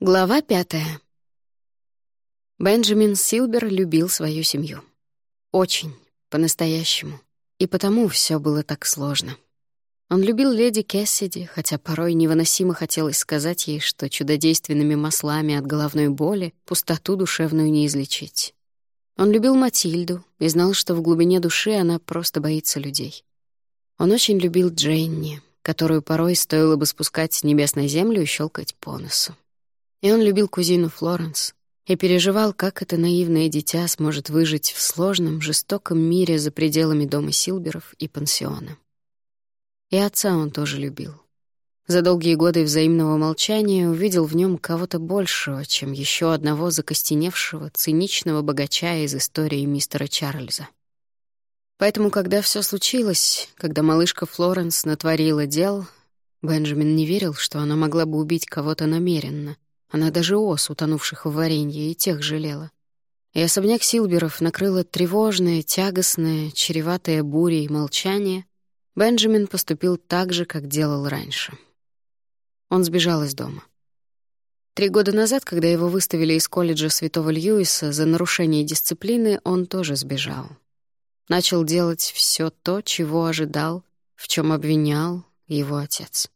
Глава пятая. Бенджамин Силбер любил свою семью. Очень, по-настоящему. И потому все было так сложно. Он любил леди Кессиди, хотя порой невыносимо хотелось сказать ей, что чудодейственными маслами от головной боли пустоту душевную не излечить. Он любил Матильду и знал, что в глубине души она просто боится людей. Он очень любил Дженни, которую порой стоило бы спускать с небес на землю и щелкать по носу. И он любил кузину Флоренс и переживал, как это наивное дитя сможет выжить в сложном, жестоком мире за пределами дома Силберов и пансиона. И отца он тоже любил. За долгие годы взаимного молчания увидел в нем кого-то большего, чем еще одного закостеневшего, циничного богача из истории мистера Чарльза. Поэтому, когда все случилось, когда малышка Флоренс натворила дел, Бенджамин не верил, что она могла бы убить кого-то намеренно — она даже ос, утонувших в варенье, и тех жалела. И особняк Силберов накрыло тревожное, тягостное, чреватое бурей молчание. Бенджамин поступил так же, как делал раньше. Он сбежал из дома. Три года назад, когда его выставили из колледжа Святого Льюиса за нарушение дисциплины, он тоже сбежал. Начал делать все то, чего ожидал, в чем обвинял его отец.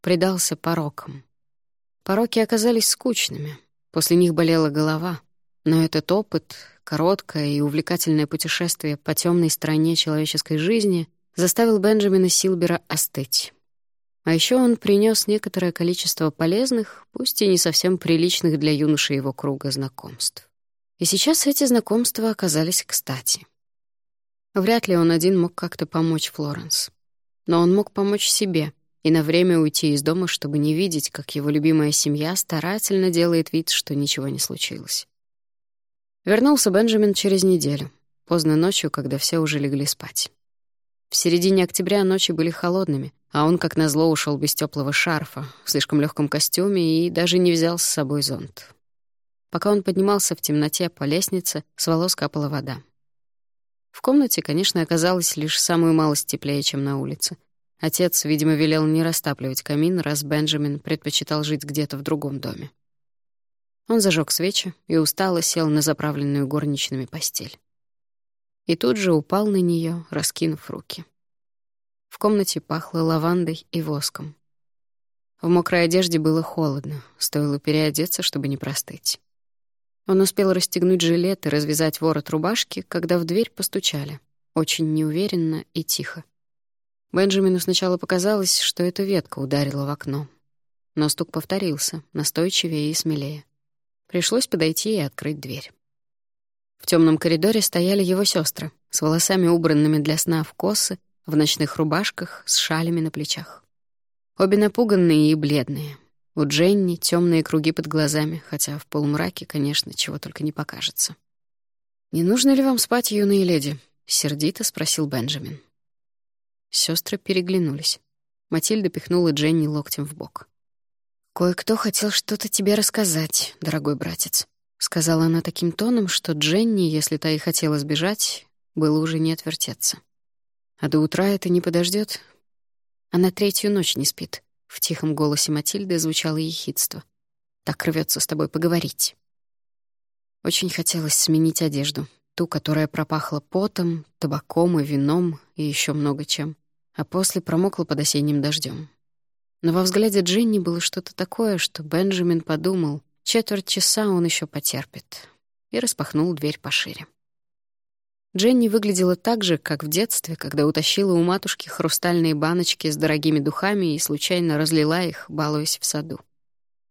Предался порокам. Пороки оказались скучными. После них болела голова. Но этот опыт, короткое и увлекательное путешествие по темной стороне человеческой жизни заставил Бенджамина Силбера остыть. А еще он принес некоторое количество полезных, пусть и не совсем приличных для юноши его круга знакомств. И сейчас эти знакомства оказались кстати. Вряд ли он один мог как-то помочь Флоренс. Но он мог помочь себе, и на время уйти из дома, чтобы не видеть, как его любимая семья старательно делает вид, что ничего не случилось. Вернулся Бенджамин через неделю, поздно ночью, когда все уже легли спать. В середине октября ночи были холодными, а он, как назло, ушел без теплого шарфа, в слишком легком костюме и даже не взял с собой зонт. Пока он поднимался в темноте по лестнице, с волос капала вода. В комнате, конечно, оказалось лишь самую малость теплее, чем на улице — Отец, видимо, велел не растапливать камин, раз Бенджамин предпочитал жить где-то в другом доме. Он зажег свечи и устало сел на заправленную горничными постель. И тут же упал на нее, раскинув руки. В комнате пахло лавандой и воском. В мокрой одежде было холодно, стоило переодеться, чтобы не простыть. Он успел расстегнуть жилет и развязать ворот рубашки, когда в дверь постучали, очень неуверенно и тихо. Бенджамину сначала показалось, что эта ветка ударила в окно. Но стук повторился, настойчивее и смелее. Пришлось подойти и открыть дверь. В темном коридоре стояли его сестры, с волосами убранными для сна в косы, в ночных рубашках, с шалями на плечах. Обе напуганные и бледные. У Дженни темные круги под глазами, хотя в полумраке, конечно, чего только не покажется. «Не нужно ли вам спать, юные леди?» — сердито спросил Бенджамин. Сестры переглянулись. Матильда пихнула Дженни локтем в бок. «Кое-кто хотел что-то тебе рассказать, дорогой братец», — сказала она таким тоном, что Дженни, если та и хотела сбежать, было уже не отвертеться. «А до утра это не подождет. Она третью ночь не спит», — в тихом голосе Матильды звучало ехидство. «Так рвется с тобой поговорить». Очень хотелось сменить одежду, ту, которая пропахла потом, табаком и вином и еще много чем, а после промокла под осенним дождем. Но во взгляде Дженни было что-то такое, что Бенджамин подумал, четверть часа он еще потерпит, и распахнул дверь пошире. Дженни выглядела так же, как в детстве, когда утащила у матушки хрустальные баночки с дорогими духами и случайно разлила их, балуясь в саду.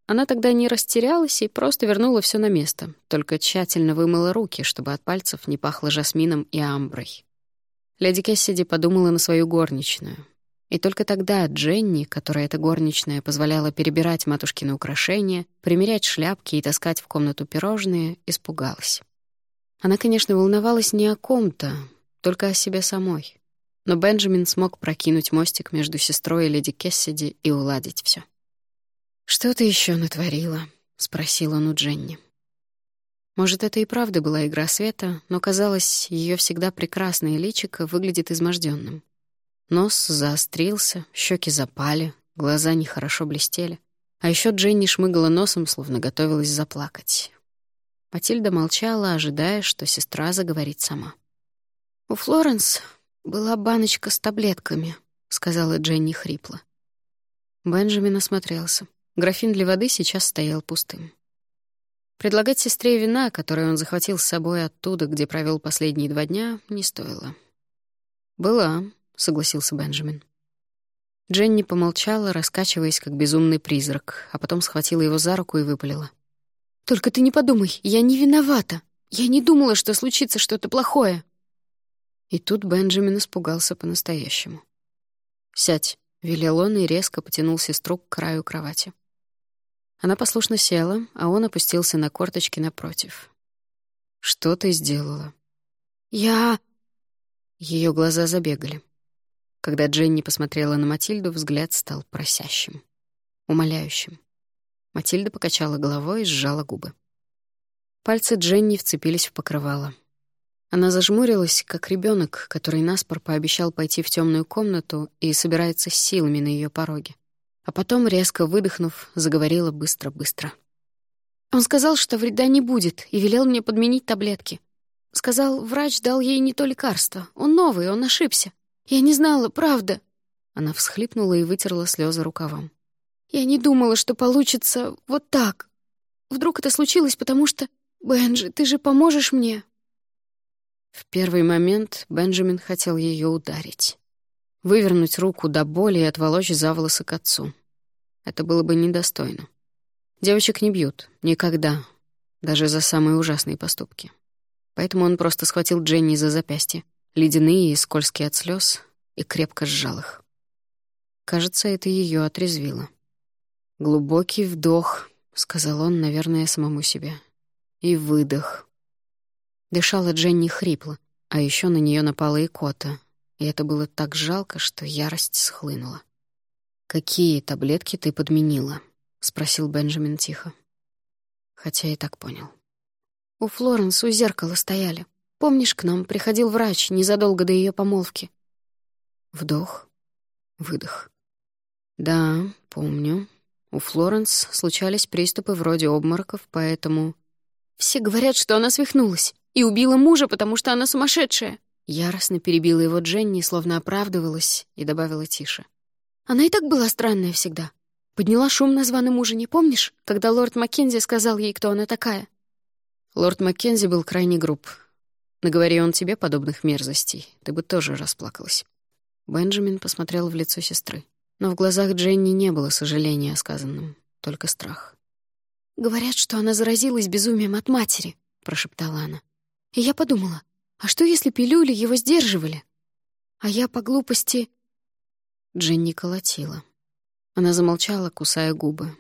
Она тогда не растерялась и просто вернула все на место, только тщательно вымыла руки, чтобы от пальцев не пахло жасмином и амброй. Леди Кессиди подумала на свою горничную. И только тогда Дженни, которая эта горничная позволяла перебирать матушкины украшения, примерять шляпки и таскать в комнату пирожные, испугалась. Она, конечно, волновалась не о ком-то, только о себе самой. Но Бенджамин смог прокинуть мостик между сестрой и леди Кессиди и уладить все. «Что ты еще натворила?» — спросил он у Дженни. Может, это и правда была игра света, но, казалось, ее всегда прекрасное личико выглядит изможденным. Нос заострился, щеки запали, глаза нехорошо блестели. А еще Дженни шмыгала носом, словно готовилась заплакать. Матильда молчала, ожидая, что сестра заговорит сама. «У Флоренс была баночка с таблетками», — сказала Дженни хрипло. Бенджамин осмотрелся. Графин для воды сейчас стоял пустым. Предлагать сестре вина, которую он захватил с собой оттуда, где провел последние два дня, не стоило. «Была», — согласился Бенджамин. Дженни помолчала, раскачиваясь, как безумный призрак, а потом схватила его за руку и выпалила. «Только ты не подумай, я не виновата. Я не думала, что случится что-то плохое». И тут Бенджамин испугался по-настоящему. «Сядь», — велел он и резко потянул сестру к краю кровати. Она послушно села, а он опустился на корточки напротив. «Что ты сделала?» «Я...» Ее глаза забегали. Когда Дженни посмотрела на Матильду, взгляд стал просящим, умоляющим. Матильда покачала головой и сжала губы. Пальцы Дженни вцепились в покрывало. Она зажмурилась, как ребенок, который наспор пообещал пойти в темную комнату и собирается с силами на ее пороге а потом, резко выдохнув, заговорила быстро-быстро. Он сказал, что вреда не будет, и велел мне подменить таблетки. Сказал, врач дал ей не то лекарство. Он новый, он ошибся. Я не знала, правда. Она всхлипнула и вытерла слезы рукавом. Я не думала, что получится вот так. Вдруг это случилось, потому что... Бенджи, ты же поможешь мне? В первый момент Бенджамин хотел ее ударить вывернуть руку до боли и отволочь за волосы к отцу. Это было бы недостойно. Девочек не бьют. Никогда. Даже за самые ужасные поступки. Поэтому он просто схватил Дженни за запястье, ледяные и скользкие от слез, и крепко сжал их. Кажется, это ее отрезвило. «Глубокий вдох», — сказал он, наверное, самому себе. И выдох. Дышала Дженни хрипло, а еще на нее напала икота, и это было так жалко, что ярость схлынула. «Какие таблетки ты подменила?» — спросил Бенджамин тихо. Хотя и так понял. «У Флоренс у зеркала стояли. Помнишь, к нам приходил врач незадолго до ее помолвки?» Вдох, выдох. «Да, помню. У Флоренс случались приступы вроде обмороков, поэтому...» «Все говорят, что она свихнулась и убила мужа, потому что она сумасшедшая. Яростно перебила его Дженни, словно оправдывалась, и добавила тише. «Она и так была странная всегда. Подняла шум на званом ужине, помнишь, когда лорд Маккензи сказал ей, кто она такая?» Лорд Маккензи был крайне груб. Наговори он тебе подобных мерзостей, ты бы тоже расплакалась. Бенджамин посмотрел в лицо сестры. Но в глазах Дженни не было сожаления о сказанном, только страх. «Говорят, что она заразилась безумием от матери», — прошептала она. И я подумала, а что, если пилюли его сдерживали? А я по глупости... Дженни колотила. Она замолчала, кусая губы.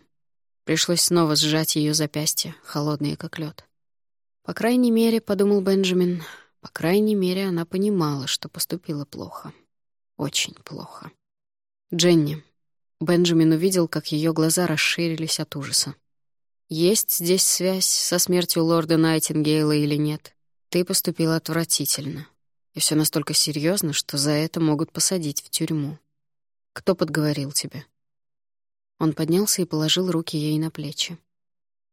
Пришлось снова сжать ее запястья, холодные как лед. По крайней мере, подумал Бенджамин, по крайней мере, она понимала, что поступила плохо. Очень плохо. Дженни. Бенджамин увидел, как ее глаза расширились от ужаса. Есть здесь связь со смертью лорда Найтингейла или нет? Ты поступила отвратительно. И все настолько серьезно, что за это могут посадить в тюрьму. Кто подговорил тебя?» Он поднялся и положил руки ей на плечи.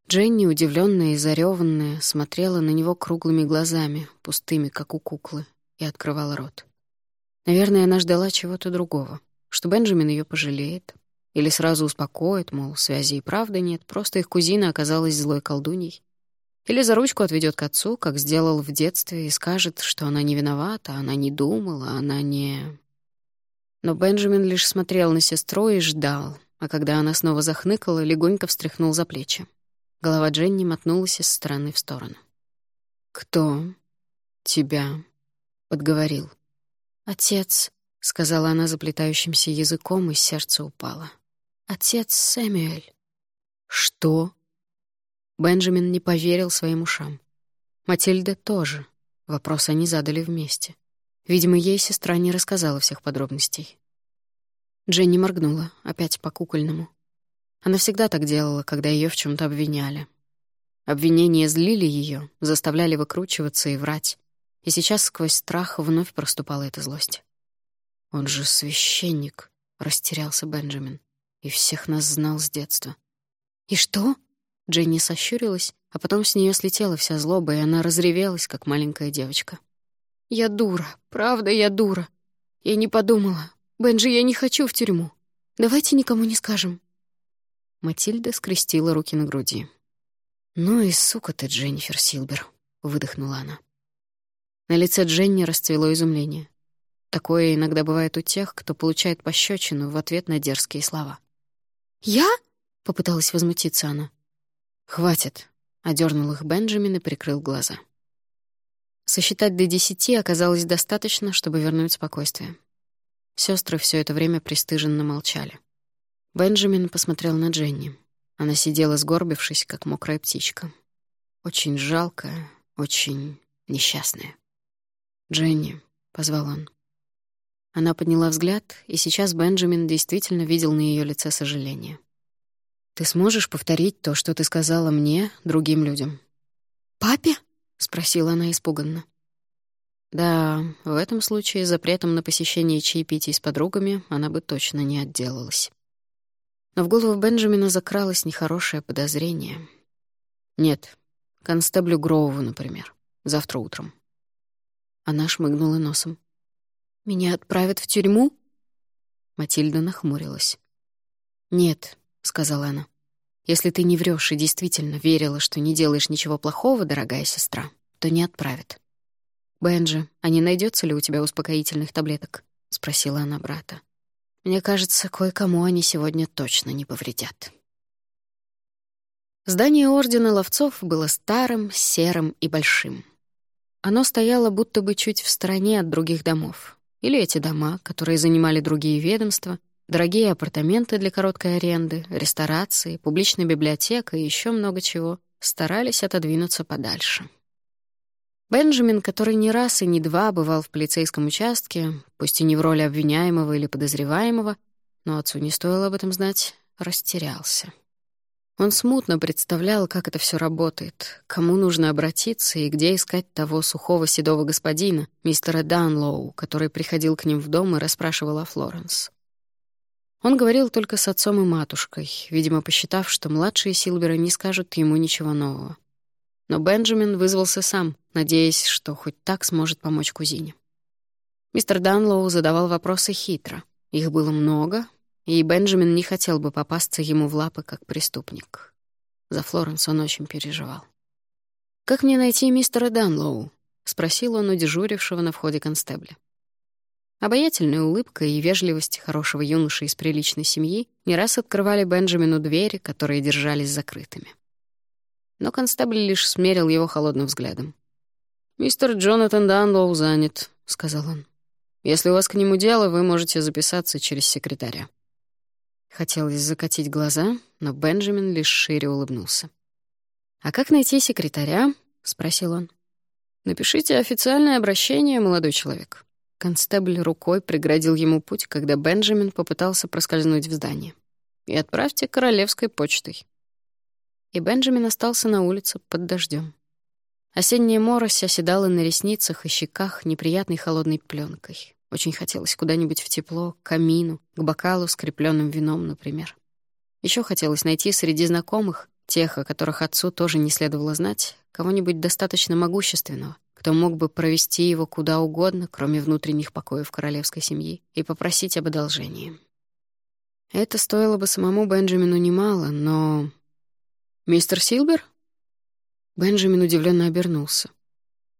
Дженни, удивленная и зареванная, смотрела на него круглыми глазами, пустыми, как у куклы, и открывала рот. Наверное, она ждала чего-то другого, что Бенджамин ее пожалеет, или сразу успокоит, мол, связи и правда нет, просто их кузина оказалась злой колдуньей, или за ручку отведет к отцу, как сделал в детстве, и скажет, что она не виновата, она не думала, она не... Но Бенджамин лишь смотрел на сестру и ждал, а когда она снова захныкала, легонько встряхнул за плечи. Голова Дженни мотнулась из стороны в сторону. «Кто тебя подговорил?» «Отец», — сказала она заплетающимся языком, и сердце упало. «Отец Сэмюэль». «Что?» Бенджамин не поверил своим ушам. Матильда тоже. Вопрос они задали вместе. Видимо, ей сестра не рассказала всех подробностей. Дженни моргнула, опять по-кукольному. Она всегда так делала, когда ее в чем то обвиняли. Обвинения злили ее, заставляли выкручиваться и врать. И сейчас сквозь страх вновь проступала эта злость. «Он же священник», — растерялся Бенджамин. «И всех нас знал с детства. «И что?» Дженни сощурилась, а потом с нее слетела вся злоба, и она разревелась, как маленькая девочка. «Я дура, правда, я дура. Я не подумала. Бенджи, я не хочу в тюрьму. Давайте никому не скажем». Матильда скрестила руки на груди. «Ну и сука ты, Дженнифер Силбер», — выдохнула она. На лице Дженни расцвело изумление. Такое иногда бывает у тех, кто получает пощечину в ответ на дерзкие слова. «Я?» — попыталась возмутиться она. «Хватит», — одернул их Бенджамин и прикрыл глаза. Сосчитать до десяти оказалось достаточно, чтобы вернуть спокойствие. Сестры все это время пристыженно молчали. Бенджамин посмотрел на Дженни. Она сидела сгорбившись, как мокрая птичка. Очень жалкая, очень несчастная. «Дженни», — позвал он. Она подняла взгляд, и сейчас Бенджамин действительно видел на ее лице сожаление. «Ты сможешь повторить то, что ты сказала мне, другим людям?» «Папе?» — спросила она испуганно. Да, в этом случае запретом на посещение чаепитий с подругами она бы точно не отделалась. Но в голову Бенджамина закралось нехорошее подозрение. Нет, констеблю Гроуву, например, завтра утром. Она шмыгнула носом. «Меня отправят в тюрьму?» Матильда нахмурилась. «Нет», — сказала она. «Если ты не врешь и действительно верила, что не делаешь ничего плохого, дорогая сестра, то не отправят». «Бенджи, а не найдется ли у тебя успокоительных таблеток?» — спросила она брата. «Мне кажется, кое-кому они сегодня точно не повредят». Здание Ордена Ловцов было старым, серым и большим. Оно стояло будто бы чуть в стороне от других домов. Или эти дома, которые занимали другие ведомства, дорогие апартаменты для короткой аренды, ресторации, публичная библиотека и еще много чего, старались отодвинуться подальше. Бенджамин, который не раз и не два бывал в полицейском участке, пусть и не в роли обвиняемого или подозреваемого, но отцу не стоило об этом знать, растерялся. Он смутно представлял, как это все работает, кому нужно обратиться и где искать того сухого седого господина, мистера Данлоу, который приходил к ним в дом и расспрашивал о Флоренс. Он говорил только с отцом и матушкой, видимо, посчитав, что младшие Силберы не скажут ему ничего нового. Но Бенджамин вызвался сам, надеясь, что хоть так сможет помочь кузине. Мистер Данлоу задавал вопросы хитро. Их было много, и Бенджамин не хотел бы попасться ему в лапы как преступник. За Флоренс он очень переживал. «Как мне найти мистера Данлоу?» — спросил он у дежурившего на входе констебля. Обаятельная улыбка и вежливость хорошего юноши из приличной семьи не раз открывали Бенджамину двери, которые держались закрытыми. Но констебль лишь смерил его холодным взглядом. «Мистер Джонатан Данлоу занят», — сказал он. «Если у вас к нему дело, вы можете записаться через секретаря». Хотелось закатить глаза, но Бенджамин лишь шире улыбнулся. «А как найти секретаря?» — спросил он. «Напишите официальное обращение, молодой человек». Констебль рукой преградил ему путь, когда Бенджамин попытался проскользнуть в здание. «И отправьте королевской почтой». И Бенджамин остался на улице под дождем. Осенняя морось оседала на ресницах и щеках неприятной холодной пленкой. Очень хотелось куда-нибудь в тепло, к камину, к бокалу с крепленным вином, например. Еще хотелось найти среди знакомых, тех, о которых отцу тоже не следовало знать, кого-нибудь достаточно могущественного, кто мог бы провести его куда угодно, кроме внутренних покоев королевской семьи, и попросить об одолжении. Это стоило бы самому Бенджамину немало, но... «Мистер Силбер?» Бенджамин удивленно обернулся.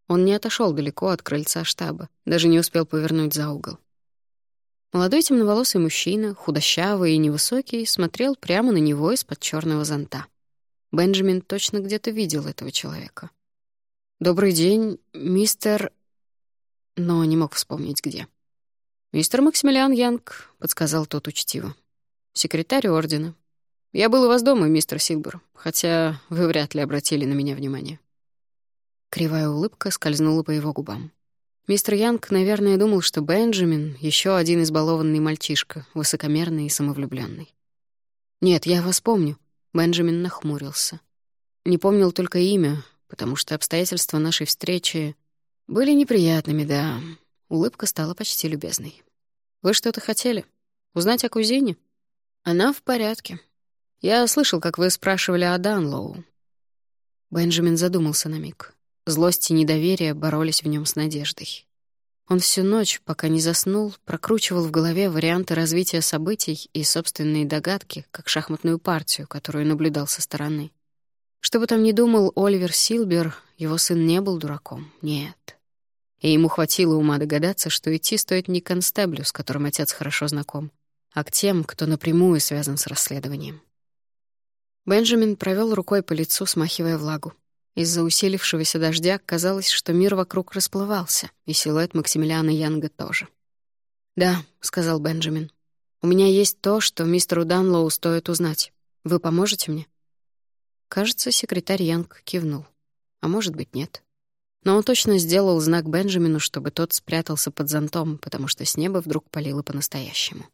Он не отошел далеко от крыльца штаба, даже не успел повернуть за угол. Молодой темноволосый мужчина, худощавый и невысокий, смотрел прямо на него из-под черного зонта. Бенджамин точно где-то видел этого человека. «Добрый день, мистер...» Но не мог вспомнить, где. «Мистер Максимилиан Янг», — подсказал тот учтиво. «Секретарь ордена. Я был у вас дома, мистер Силбер, хотя вы вряд ли обратили на меня внимание». Кривая улыбка скользнула по его губам. Мистер Янг, наверное, думал, что Бенджамин — еще один избалованный мальчишка, высокомерный и самовлюбленный. «Нет, я вас помню», — Бенджамин нахмурился. Не помнил только имя, потому что обстоятельства нашей встречи были неприятными, да. Улыбка стала почти любезной. «Вы что-то хотели? Узнать о кузине?» «Она в порядке. Я слышал, как вы спрашивали о Данлоу». Бенджамин задумался на миг. Злость и недоверие боролись в нем с надеждой. Он всю ночь, пока не заснул, прокручивал в голове варианты развития событий и собственные догадки, как шахматную партию, которую наблюдал со стороны. Что бы там ни думал Оливер Силбер, его сын не был дураком, нет. И ему хватило ума догадаться, что идти стоит не к констеблю, с которым отец хорошо знаком, а к тем, кто напрямую связан с расследованием. Бенджамин провел рукой по лицу, смахивая влагу. Из-за усилившегося дождя казалось, что мир вокруг расплывался, и силуэт Максимилиана Янга тоже. «Да», — сказал Бенджамин, — «у меня есть то, что мистеру Данлоу стоит узнать. Вы поможете мне?» Кажется, секретарь Янг кивнул. А может быть, нет. Но он точно сделал знак Бенджамину, чтобы тот спрятался под зонтом, потому что с неба вдруг палило по-настоящему.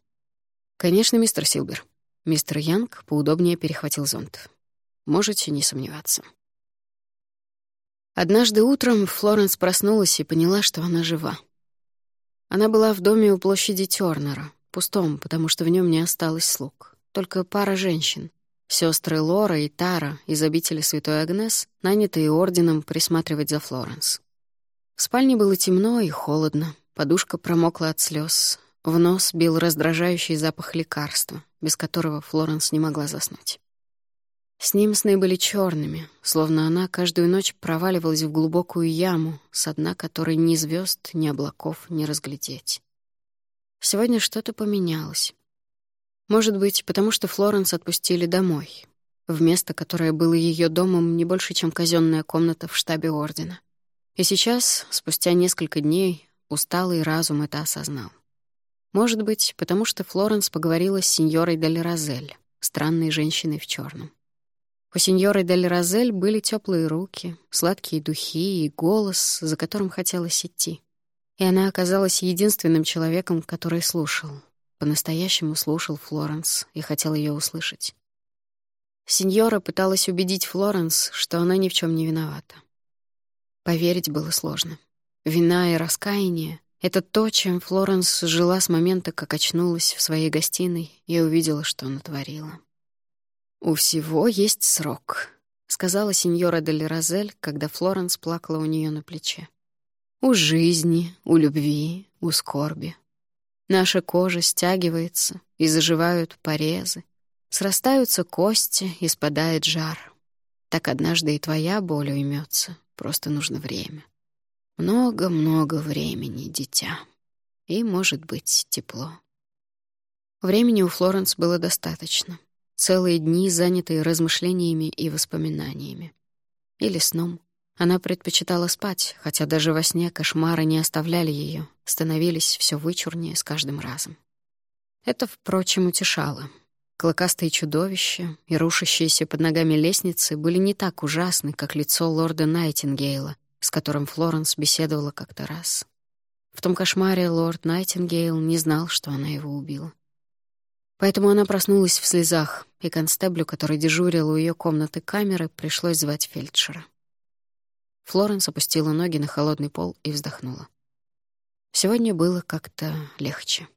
«Конечно, мистер Силбер». Мистер Янг поудобнее перехватил зонт. «Можете не сомневаться». Однажды утром Флоренс проснулась и поняла, что она жива. Она была в доме у площади Тёрнера, пустом, потому что в нем не осталось слуг. Только пара женщин. Сестры Лора и Тара из обители Святой Агнес, нанятые орденом присматривать за Флоренс. В спальне было темно и холодно, подушка промокла от слез, в нос бил раздражающий запах лекарства, без которого Флоренс не могла заснуть. С ним сны были черными, словно она каждую ночь проваливалась в глубокую яму, с дна которой ни звезд, ни облаков не разглядеть. Сегодня что-то поменялось. Может быть, потому что Флоренс отпустили домой, в место, которое было ее домом не больше, чем казенная комната в штабе Ордена. И сейчас, спустя несколько дней, усталый разум это осознал. Может быть, потому что Флоренс поговорила с сеньорой Дель Розель, странной женщиной в черном. У сеньоры Дель Розель были теплые руки, сладкие духи и голос, за которым хотелось идти. И она оказалась единственным человеком, который слушал. По-настоящему слушал Флоренс и хотел ее услышать. Сеньора пыталась убедить Флоренс, что она ни в чем не виновата. Поверить было сложно. Вина и раскаяние — это то, чем Флоренс жила с момента, как очнулась в своей гостиной и увидела, что натворила. «У всего есть срок», — сказала сеньора Дель Розель, когда Флоренс плакала у нее на плече. «У жизни, у любви, у скорби. Наша кожа стягивается, и заживают порезы. Срастаются кости, и спадает жар. Так однажды и твоя боль уймется, просто нужно время. Много-много времени, дитя. И, может быть, тепло». Времени у Флоренс было достаточно — Целые дни, занятые размышлениями и воспоминаниями. Или сном. Она предпочитала спать, хотя даже во сне кошмары не оставляли ее, становились все вычурнее с каждым разом. Это, впрочем, утешало. Клыкастые чудовища и рушащиеся под ногами лестницы были не так ужасны, как лицо лорда Найтингейла, с которым Флоренс беседовала как-то раз. В том кошмаре лорд Найтингейл не знал, что она его убила. Поэтому она проснулась в слезах, и констеблю, который дежурил у ее комнаты камеры, пришлось звать фельдшера. Флоренс опустила ноги на холодный пол и вздохнула. Сегодня было как-то легче.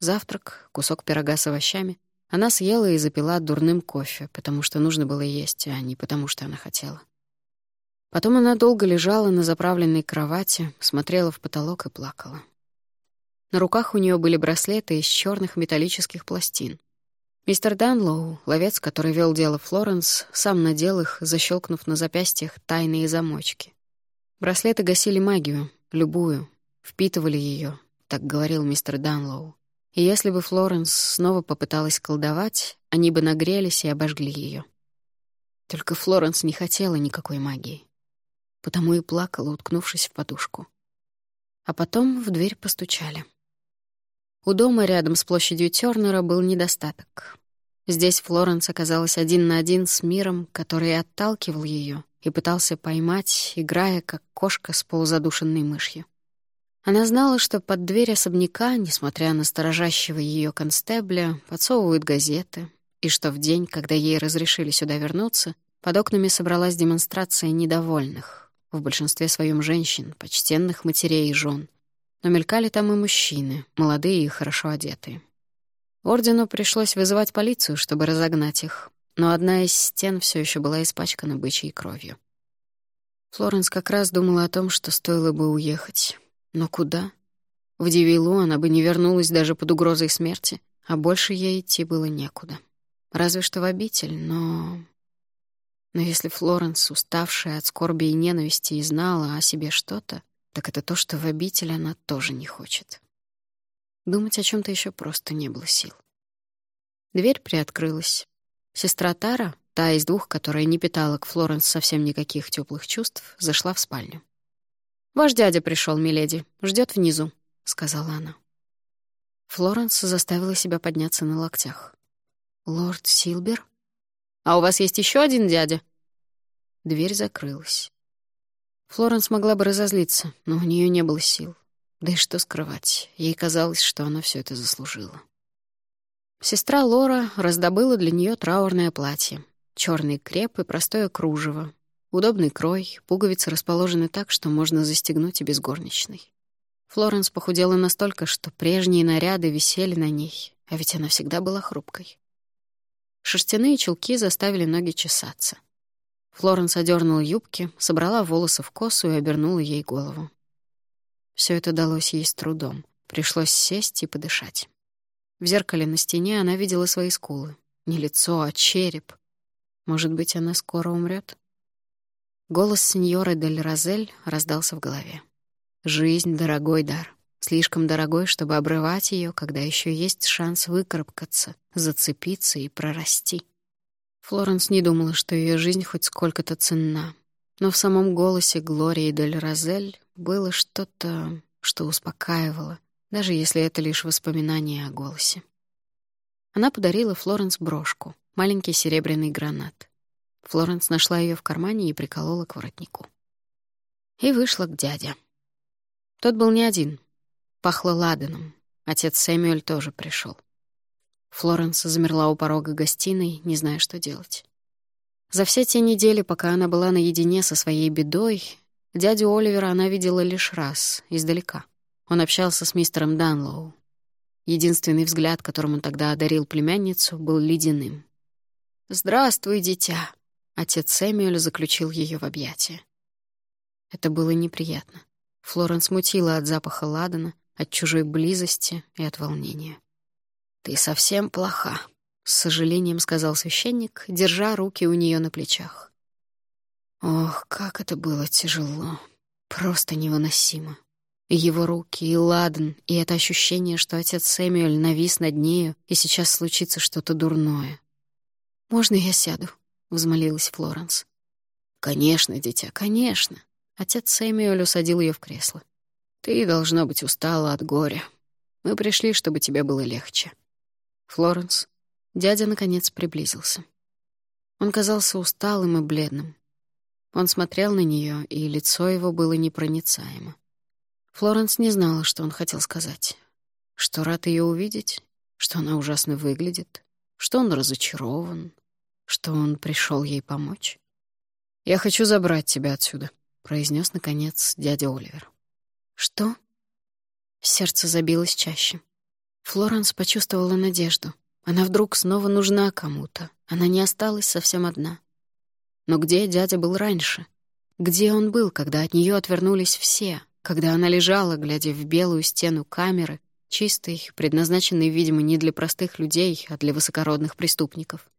Завтрак, кусок пирога с овощами. Она съела и запила дурным кофе, потому что нужно было есть, а не потому что она хотела. Потом она долго лежала на заправленной кровати, смотрела в потолок и плакала. На руках у нее были браслеты из черных металлических пластин. Мистер Данлоу, ловец, который вел дело Флоренс, сам надел их, защелкнув на запястьях тайные замочки. Браслеты гасили магию, любую, впитывали ее, так говорил мистер Данлоу. И если бы Флоренс снова попыталась колдовать, они бы нагрелись и обожгли ее. Только Флоренс не хотела никакой магии. Потому и плакала, уткнувшись в подушку. А потом в дверь постучали. У дома рядом с площадью Тёрнера был недостаток. Здесь Флоренс оказалась один на один с миром, который отталкивал ее и пытался поймать, играя как кошка с полузадушенной мышью. Она знала, что под дверь особняка, несмотря на сторожащего ее констебля, подсовывают газеты, и что в день, когда ей разрешили сюда вернуться, под окнами собралась демонстрация недовольных, в большинстве своем женщин, почтенных матерей и жен — но мелькали там и мужчины, молодые и хорошо одетые. Ордену пришлось вызывать полицию, чтобы разогнать их, но одна из стен все еще была испачкана бычьей кровью. Флоренс как раз думала о том, что стоило бы уехать. Но куда? В Дивилу она бы не вернулась даже под угрозой смерти, а больше ей идти было некуда. Разве что в обитель, но... Но если Флоренс, уставшая от скорби и ненависти, и знала о себе что-то, так это то, что в обитель она тоже не хочет. Думать о чем то еще просто не было сил. Дверь приоткрылась. Сестра Тара, та из двух, которая не питала к Флоренс совсем никаких теплых чувств, зашла в спальню. «Ваш дядя пришел, миледи, ждет внизу», — сказала она. Флоренс заставила себя подняться на локтях. «Лорд Силбер?» «А у вас есть еще один дядя?» Дверь закрылась. Флоренс могла бы разозлиться, но у нее не было сил. Да и что скрывать, ей казалось, что она все это заслужила. Сестра Лора раздобыла для нее траурное платье. черный креп и простое кружево. Удобный крой, пуговицы расположены так, что можно застегнуть и без горничной. Флоренс похудела настолько, что прежние наряды висели на ней, а ведь она всегда была хрупкой. Шерстяные чулки заставили ноги чесаться. Флоренс одернула юбки, собрала волосы в косу и обернула ей голову. Все это далось ей с трудом. Пришлось сесть и подышать. В зеркале на стене она видела свои скулы. Не лицо, а череп. Может быть, она скоро умрет? Голос сеньоры Дель Розель раздался в голове. «Жизнь — дорогой дар. Слишком дорогой, чтобы обрывать ее, когда еще есть шанс выкарабкаться, зацепиться и прорасти». Флоренс не думала, что ее жизнь хоть сколько-то ценна. Но в самом голосе Глории Дель Розель было что-то, что успокаивало, даже если это лишь воспоминание о голосе. Она подарила Флоренс брошку, маленький серебряный гранат. Флоренс нашла ее в кармане и приколола к воротнику. И вышла к дяде. Тот был не один. Пахло ладаном. Отец Сэмюэль тоже пришел. Флоренс замерла у порога гостиной, не зная, что делать. За все те недели, пока она была наедине со своей бедой, дядю Оливера она видела лишь раз, издалека. Он общался с мистером Данлоу. Единственный взгляд, которым он тогда одарил племянницу, был ледяным. «Здравствуй, дитя!» Отец Сэмюэль заключил ее в объятия. Это было неприятно. Флоренс мутила от запаха ладана, от чужой близости и от волнения. «Ты совсем плоха», — с сожалением сказал священник, держа руки у нее на плечах. Ох, как это было тяжело, просто невыносимо. его руки, и ладан, и это ощущение, что отец Сэмюэль навис над нею, и сейчас случится что-то дурное. «Можно я сяду?» — взмолилась Флоренс. «Конечно, дитя, конечно». Отец Сэмюэль усадил ее в кресло. «Ты, должно быть, устала от горя. Мы пришли, чтобы тебе было легче. Флоренс. Дядя, наконец, приблизился. Он казался усталым и бледным. Он смотрел на нее, и лицо его было непроницаемо. Флоренс не знала, что он хотел сказать. Что рад ее увидеть, что она ужасно выглядит, что он разочарован, что он пришел ей помочь. «Я хочу забрать тебя отсюда», — произнес наконец дядя Оливер. «Что?» Сердце забилось чаще. Флоренс почувствовала надежду. Она вдруг снова нужна кому-то. Она не осталась совсем одна. Но где дядя был раньше? Где он был, когда от нее отвернулись все? Когда она лежала, глядя в белую стену камеры, чистой, предназначенной, видимо, не для простых людей, а для высокородных преступников?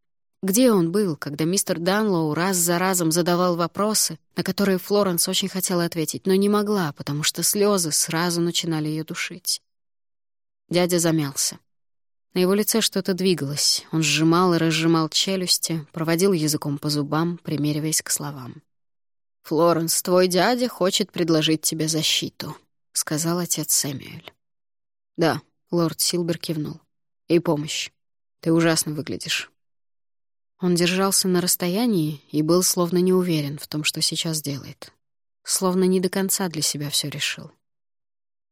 Где он был, когда мистер Данлоу раз за разом задавал вопросы, на которые Флоренс очень хотела ответить, но не могла, потому что слезы сразу начинали ее душить? Дядя замялся. На его лице что-то двигалось. Он сжимал и разжимал челюсти, проводил языком по зубам, примериваясь к словам. «Флоренс, твой дядя хочет предложить тебе защиту», — сказал отец Сэмюэль. «Да», — лорд Силбер кивнул. «И помощь. Ты ужасно выглядишь». Он держался на расстоянии и был словно не уверен в том, что сейчас делает. Словно не до конца для себя все решил.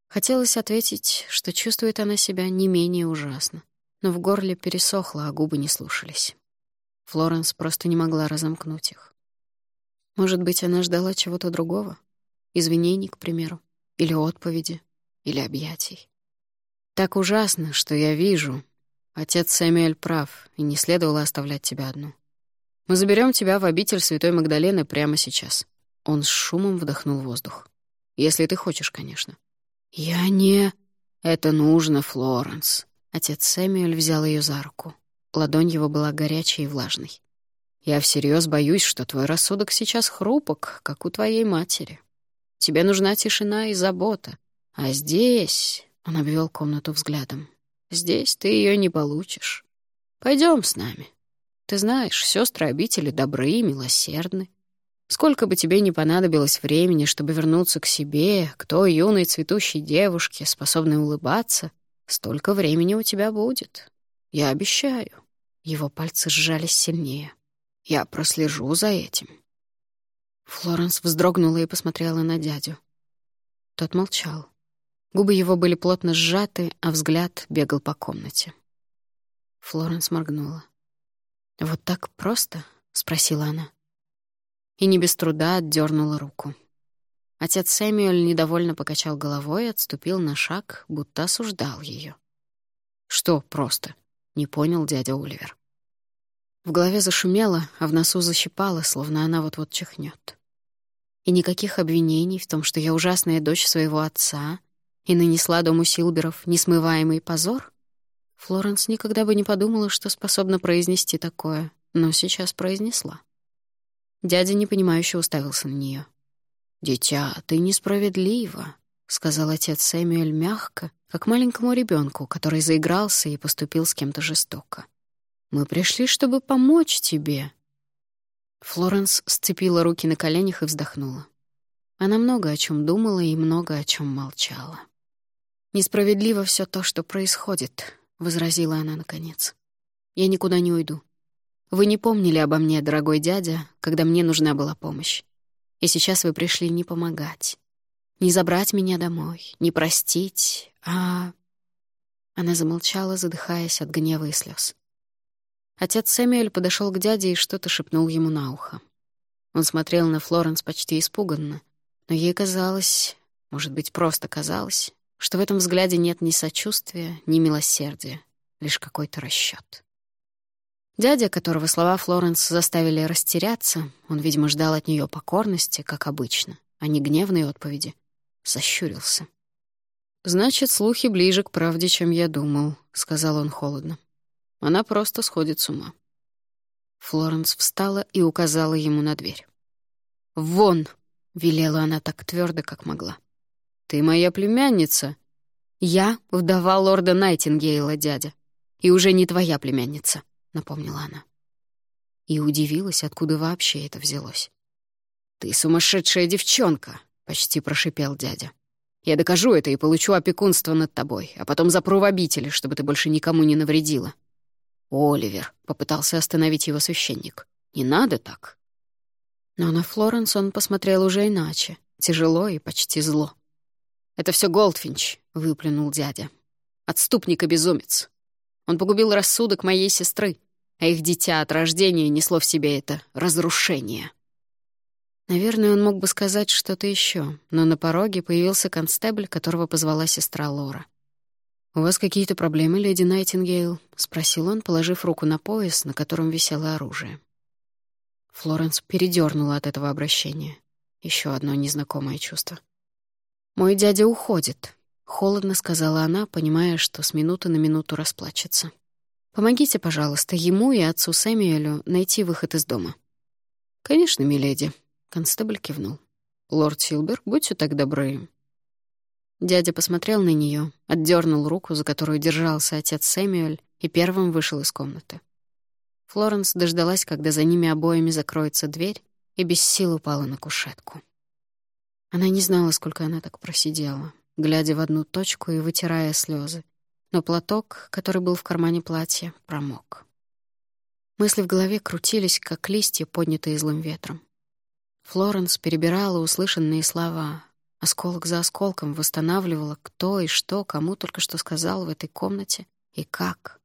Хотелось ответить, что чувствует она себя не менее ужасно, но в горле пересохло, а губы не слушались. Флоренс просто не могла разомкнуть их. Может быть, она ждала чего-то другого? Извинений, к примеру, или отповеди, или объятий. Так ужасно, что я вижу. Отец Сэмюэль прав, и не следовало оставлять тебя одну. Мы заберем тебя в обитель Святой Магдалены прямо сейчас». Он с шумом вдохнул воздух. «Если ты хочешь, конечно». «Я не...» «Это нужно, Флоренс». Отец Сэмюэль взял ее за руку. Ладонь его была горячей и влажной. «Я всерьез боюсь, что твой рассудок сейчас хрупок, как у твоей матери. Тебе нужна тишина и забота. А здесь...» — он обвел комнату взглядом. «Здесь ты ее не получишь. Пойдем с нами. Ты знаешь, сестры обители добры и милосердны. Сколько бы тебе ни понадобилось времени, чтобы вернуться к себе, к той юной цветущей девушке, способной улыбаться, столько времени у тебя будет. Я обещаю». Его пальцы сжались сильнее. «Я прослежу за этим». Флоренс вздрогнула и посмотрела на дядю. Тот молчал. Губы его были плотно сжаты, а взгляд бегал по комнате. Флоренс моргнула. «Вот так просто?» — спросила она. И не без труда отдернула руку. Отец Сэмюэль недовольно покачал головой и отступил на шаг, будто осуждал ее. «Что просто?» — не понял дядя Оливер. В голове зашумело, а в носу защипало, словно она вот-вот чихнет. И никаких обвинений в том, что я ужасная дочь своего отца и нанесла дому Силберов несмываемый позор? Флоренс никогда бы не подумала, что способна произнести такое, но сейчас произнесла. Дядя непонимающе уставился на нее. «Дитя, ты несправедлива», — сказал отец Сэмюэль мягко, как маленькому ребенку, который заигрался и поступил с кем-то жестоко. «Мы пришли, чтобы помочь тебе». Флоренс сцепила руки на коленях и вздохнула. Она много о чем думала и много о чем молчала. «Несправедливо все то, что происходит», — возразила она наконец. «Я никуда не уйду. Вы не помнили обо мне, дорогой дядя, когда мне нужна была помощь. И сейчас вы пришли не помогать. Не забрать меня домой, не простить, а...» Она замолчала, задыхаясь от гнева и слез. Отец Сэмюэль подошел к дяде и что-то шепнул ему на ухо. Он смотрел на Флоренс почти испуганно, но ей казалось, может быть, просто казалось, что в этом взгляде нет ни сочувствия, ни милосердия, лишь какой-то расчёт. Дядя, которого слова Флоренс заставили растеряться, он, видимо, ждал от неё покорности, как обычно, а не гневной отповеди, сощурился. «Значит, слухи ближе к правде, чем я думал», — сказал он холодно. Она просто сходит с ума. Флоренс встала и указала ему на дверь. «Вон!» — велела она так твердо, как могла. «Ты моя племянница». «Я — вдова лорда Найтингейла, дядя, и уже не твоя племянница», — напомнила она. И удивилась, откуда вообще это взялось. «Ты сумасшедшая девчонка!» — почти прошипел дядя. «Я докажу это и получу опекунство над тобой, а потом запру в обители, чтобы ты больше никому не навредила». «Оливер», — попытался остановить его священник. «Не надо так». Но на Флоренс он посмотрел уже иначе, тяжело и почти зло. «Это все Голдфинч», — выплюнул дядя. «Отступник и безумец. Он погубил рассудок моей сестры, а их дитя от рождения несло в себе это разрушение». Наверное, он мог бы сказать что-то еще, но на пороге появился констебль, которого позвала сестра Лора. «У вас какие-то проблемы, леди Найтингейл?» — спросил он, положив руку на пояс, на котором висело оружие. Флоренс передернула от этого обращения. Еще одно незнакомое чувство. «Мой дядя уходит», — холодно сказала она, понимая, что с минуты на минуту расплачется. «Помогите, пожалуйста, ему и отцу Сэмюэлю найти выход из дома». «Конечно, миледи», — констебль кивнул. «Лорд Силбер, будьте так добры, Дядя посмотрел на нее, отдернул руку, за которую держался отец Сэмюэль, и первым вышел из комнаты. Флоренс дождалась, когда за ними обоими закроется дверь, и без сил упала на кушетку. Она не знала, сколько она так просидела, глядя в одну точку и вытирая слезы, но платок, который был в кармане платья, промок. Мысли в голове крутились, как листья, поднятые злым ветром. Флоренс перебирала услышанные слова, Осколок за осколком восстанавливала, кто и что кому только что сказал в этой комнате и как.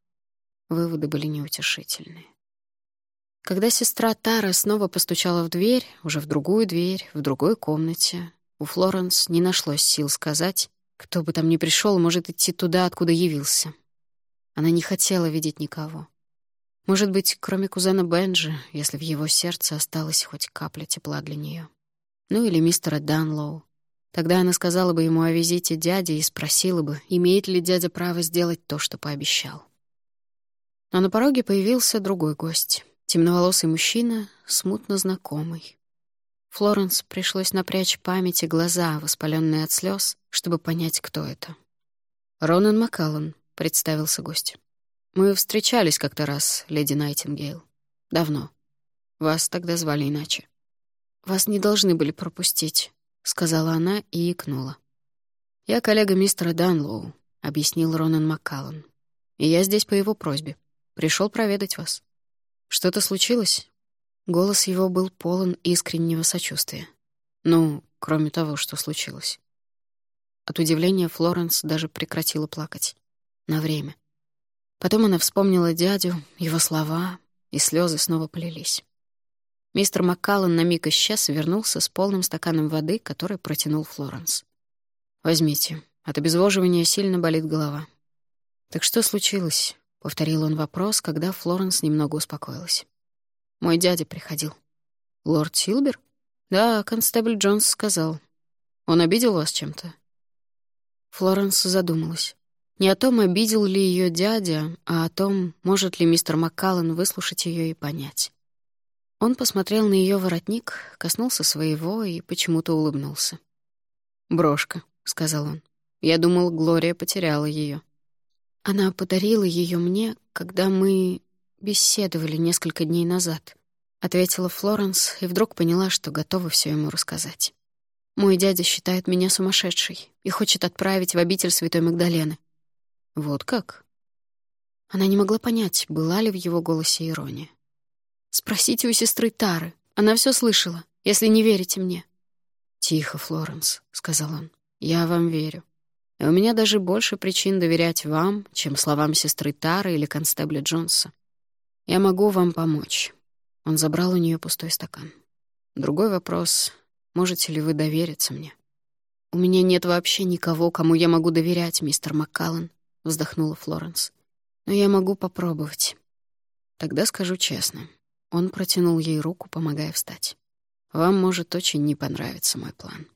Выводы были неутешительные. Когда сестра Тара снова постучала в дверь, уже в другую дверь, в другой комнате, у Флоренс не нашлось сил сказать, кто бы там ни пришел, может идти туда, откуда явился. Она не хотела видеть никого. Может быть, кроме кузена Бенджи, если в его сердце осталась хоть капля тепла для нее. Ну или мистера Данлоу. Тогда она сказала бы ему о визите дяди и спросила бы, имеет ли дядя право сделать то, что пообещал. Но на пороге появился другой гость. Темноволосый мужчина, смутно знакомый. Флоренс пришлось напрячь память и глаза, воспаленные от слез, чтобы понять, кто это. «Ронан Маккаллан», — представился гость. «Мы встречались как-то раз, леди Найтингейл. Давно. Вас тогда звали иначе». «Вас не должны были пропустить», — сказала она и икнула. «Я коллега мистера Данлоу», — объяснил Ронан Маккаллан. «И я здесь по его просьбе. Пришел проведать вас. Что-то случилось?» Голос его был полон искреннего сочувствия. Ну, кроме того, что случилось. От удивления Флоренс даже прекратила плакать. На время. Потом она вспомнила дядю, его слова, и слезы снова полились. Мистер Маккаллан на миг исчез вернулся с полным стаканом воды, который протянул Флоренс. «Возьмите. От обезвоживания сильно болит голова». «Так что случилось?» — повторил он вопрос, когда Флоренс немного успокоилась. Мой дядя приходил. Лорд Силбер? Да, констебль Джонс сказал. Он обидел вас чем-то? Флоренс задумалась. Не о том, обидел ли ее дядя, а о том, может ли мистер Маккаллан выслушать ее и понять. Он посмотрел на ее воротник, коснулся своего и почему-то улыбнулся. «Брошка», — сказал он. «Я думал, Глория потеряла ее. Она подарила ее мне, когда мы беседовали несколько дней назад», — ответила Флоренс и вдруг поняла, что готова все ему рассказать. «Мой дядя считает меня сумасшедшей и хочет отправить в обитель Святой Магдалены». «Вот как?» Она не могла понять, была ли в его голосе ирония. «Спросите у сестры Тары. Она все слышала, если не верите мне». «Тихо, Флоренс», — сказал он. «Я вам верю. И у меня даже больше причин доверять вам, чем словам сестры Тары или констебля Джонса. Я могу вам помочь. Он забрал у нее пустой стакан. Другой вопрос — можете ли вы довериться мне? «У меня нет вообще никого, кому я могу доверять, мистер Маккаллан», — вздохнула Флоренс. «Но я могу попробовать». Тогда скажу честно. Он протянул ей руку, помогая встать. «Вам может очень не понравиться мой план».